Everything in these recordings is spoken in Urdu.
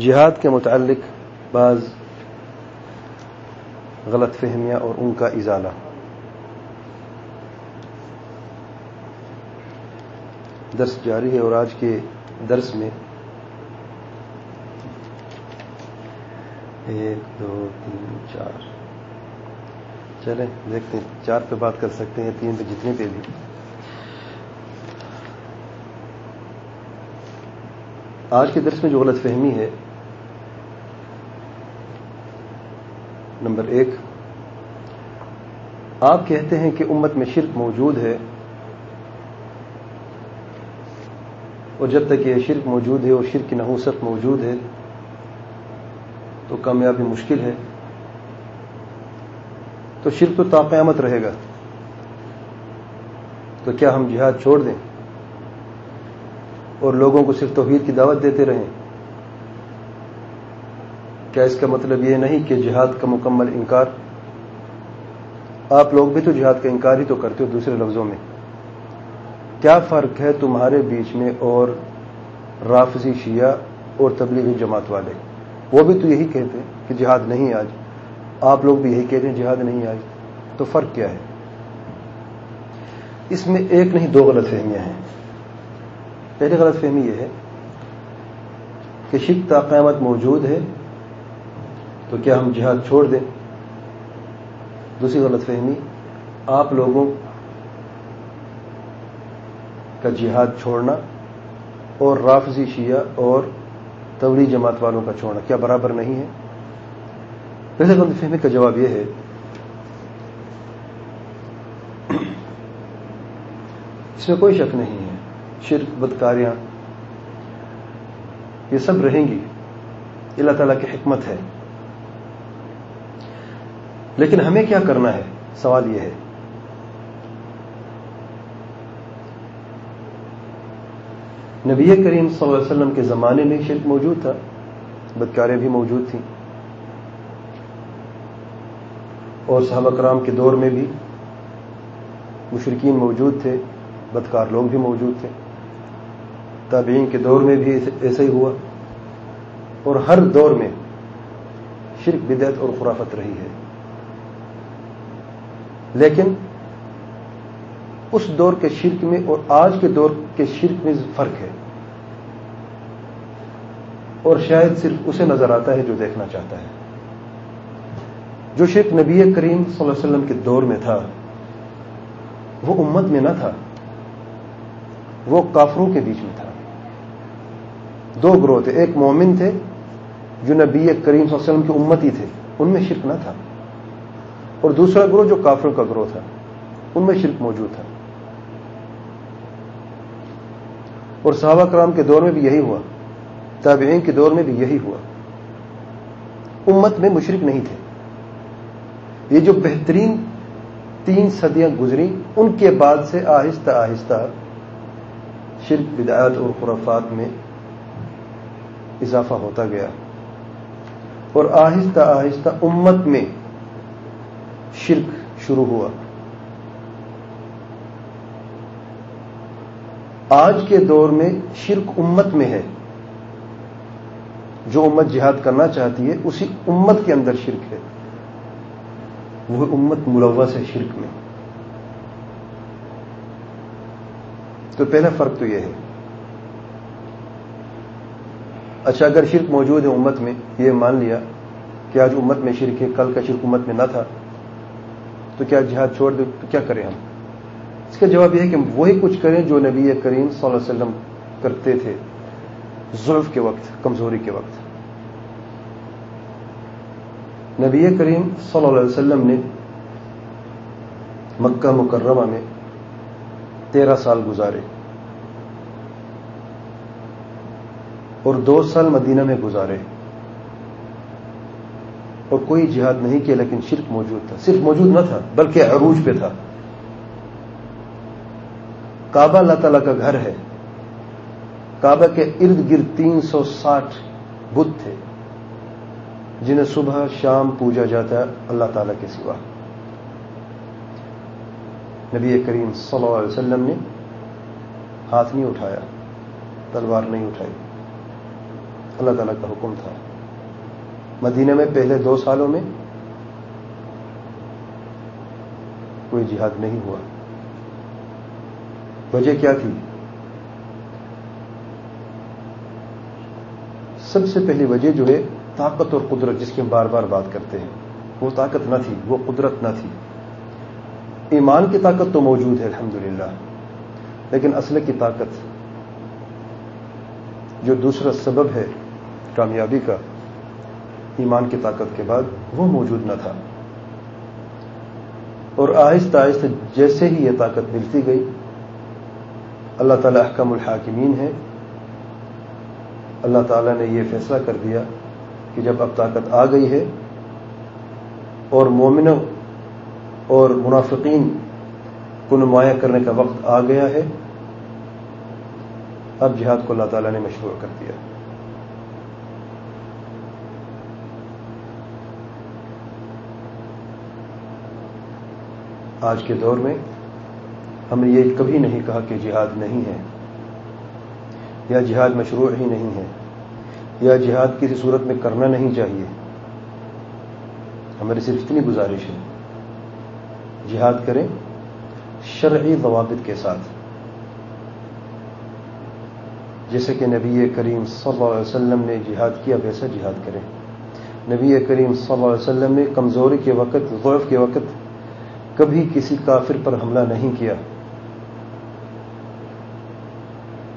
جہاد کے متعلق بعض غلط فہمیاں اور ان کا ازالہ۔ درس جاری ہے اور آج کے درس میں ایک، دو، تین، چار۔ چلیں، دیکھتے ہیں، چار پہ بات کر سکتے ہیں، تین پہ جتنے پہ بھی۔ آج کے درس میں جو غلط فہمی ہے نمبر ایک۔ آپ کہتے ہیں کہ امت میں شرک موجود ہے۔ اور جب تک یہ شرک موجود ہے اور شرک کی نحوست موجود ہے، تو کامیابی مشکل ہے۔ تو شرک تو تاقیامت رہے گا۔ تو کیا ہم جہاد چھوڑ دیں؟ اور لوگوں کو صرف توحید کی دعوت دیتے رہیں؟ کیا اس کا مطلب یہ نہیں کہ جہاد کا مکمل انکار؟ آپ لوگ بھی تو جہاد کا انکار ہی تو کرتے ہو دوسرے لفظوں میں۔ کیا فرق ہے تمہارے بیچ میں اور رافضی شیعہ اور تبلیغی جماعت والے؟ وہ بھی تو یہی کہتے ہیں کہ جہاد نہیں آج۔ آپ لوگ بھی یہی کہتے ہیں جہاد نہیں آج۔ تو فرق کیا ہے؟ اس میں ایک نہیں، دو غلط فہمیاں ہیں۔ پہلی غلط فہمی یہ ہے کہ شک تا قیامت موجود ہے تو کیا ہم جہاد چھوڑ دیں؟ دوسری غلط فہمی، آپ لوگوں کا جہاد چھوڑنا اور رافضی شیعہ اور توڑی جماعت والوں کا چھوڑنا، کیا برابر نہیں ہے؟ پہلے غلط فہمی کا جواب یہ ہے، اس میں کوئی شک نہیں ہے، شرک، بدکاریاں، یہ سب رہیں گی، اللہ تعالیٰ کی حکمت ہے۔ لیکن ہمیں کیا کرنا ہے؟ سوال یہ ہے۔ نبی کریم صلی اللہ علیہ وسلم کے زمانے میں شرک موجود تھا بدکاریں بھی موجود تھیں۔ اور صحابہ کرام کے دور میں بھی مشرقین موجود تھے، بدکار لوگ بھی موجود تھے۔ تابعین کے دور میں بھی ایسا ہی ہوا۔ اور ہر دور میں شرک، بدعت اور خرافت رہی ہے۔ لیکن اس دور کے شرک میں اور آج کے دور کے شرک میں فرق ہے۔ اور شاید صرف اسے نظر آتا ہے جو دیکھنا چاہتا ہے۔ جو شرک نبی کریم صلی اللہ علیہ وسلم کے دور میں تھا، وہ امت میں نہ تھا، وہ کافروں کے بیچ میں تھا۔ دو گروہ تھے، ایک مومن تھے جو نبی کریم صلی اللہ علیہ وسلم کی امتی تھے، ان میں شرک نہ تھا۔ اور دوسرا گروہ جو کافروں کا گروہ تھا، ان میں شرک موجود تھا۔ اور صحابہ کرام کے دور میں بھی یہی ہوا، تابعین کے دور میں بھی یہی ہوا۔ امت میں مشرق نہیں تھے۔ یہ جو بہترین تین صدیاں گزری، ان کے بعد سے آہستہ آہستہ شرک، بدعات اور خرافات میں اضافہ ہوتا گیا۔ اور آہستہ آہستہ امت میں شرک شروع ہوا۔ آج کے دور میں شرک امت میں ہے۔ جو امت جہاد کرنا چاہتی ہے، اسی امت کے اندر شرک ہے۔ وہ امت ملوث ہے شرک میں۔ تو پہلا فرق تو یہ ہے۔ اچھا اگر شرک موجود ہے امت میں، یہ مان لیا کہ آج امت میں شرک ہے، کل کا شرک امت میں نہ تھا۔ تو کیا جہاد چھوڑ دیں تو کیا کریں ہم؟ اس کا جواب یہ ہے کہ ہم وہی کچھ کریں جو نبی کریم صلی اللہ علیہ وسلم کرتے تھے۔ ظلف کے وقت، کمزوری کے وقت۔ نبی کریم صلی اللہ علیہ وسلم نے مکہ مکرمہ میں تیرہ سال گزارے۔ اور دو سال مدینہ میں گزارے۔ اور کوئی جہاد نہیں کیا لیکن شرک موجود تھا۔ صرف موجود نہ تھا، بلکہ عروج پہ تھا۔ کعبہ اللہ تعالیٰ کا گھر ہے۔ کعبہ کے ارد گرد تین سو ساٹھ بت تھے، جنہیں صبح شام پوجا جاتا ہے اللہ تعالیٰ کے سوا۔ نبی کریم صلی اللہ علیہ وسلم نے ہاتھ نہیں اٹھایا، تلوار نہیں اٹھائی۔ اللہ تعالیٰ کا حکم تھا۔ مدینہ میں پہلے دو سالوں میں کوئی جہاد نہیں ہوا۔ وجہ کیا تھی؟ سب سے پہلی وجہ جو ہے، طاقت اور قدرت، جس کی ہم بار بار بات کرتے ہیں، وہ طاقت نہ تھی، وہ قدرت نہ تھی۔ ایمان کی طاقت تو موجود ہے، الحمدللہ، لیکن اصل کی طاقت جو دوسرا سبب ہے، کامیابی کا ایمان کی طاقت کے بعد وہ موجود نہ تھا۔ اور آہستہ آہستہ جیسے ہی یہ طاقت ملتی گئی، اللہ تعالی احکم الحاکمین ہے اللہ تعالیٰ نے یہ فیصلہ کر دیا کہ جب اب طاقت آ گئی ہے اور مومنوں اور منافقین کو نمایاں کرنے کا وقت آ گیا ہے، اب جہاد کو اللہ تعالیٰ نے مشہور کر دیا۔ آج کے دور میں ہم نے یہ کبھی نہیں کہا کہ جہاد نہیں ہے یا جہاد مشروع ہی نہیں ہے یا جہاد کسی صورت میں کرنا نہیں چاہیے۔ ہماری صرف اتنی گزارش ہے۔ جہاد کریں شرعی ضوابط کے ساتھ۔ جیسے کہ نبی کریم صلی اللہ علیہ وسلم نے جہاد کیا، ویسا جہاد کریں۔ نبی کریم صلی اللہ علیہ وسلم نے کمزوری کے وقت غوف کے وقت کبھی کسی کافر پر حملہ نہیں کیا۔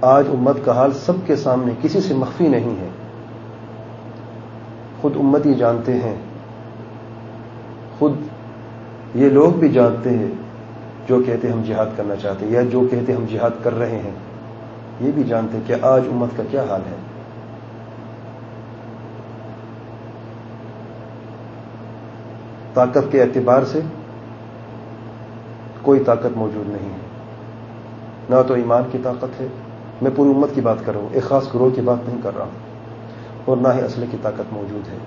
آج امت کا حال سب کے سامنے کسی سے مخفی نہیں ہے۔ خود امت ہی جانتے ہیں۔ خود یہ لوگ بھی جانتے ہیں جو کہتے ہم جہاد کرنا چاہتے ہیں یا جو کہتے ہم جہاد کر رہے ہیں۔ یہ بھی جانتے ہیں کہ آج امت کا کیا حال ہے۔ طاقت کے اعتبار سے کوئی طاقت موجود نہیں ہے۔ نہ تو ایمان کی طاقت ہے۔ میں پوری امت کی بات کر رہا ہوں، ایک خاص گروہ کی بات نہیں کر رہا ہوں۔ اور نہ ہی اصل کی طاقت موجود ہے۔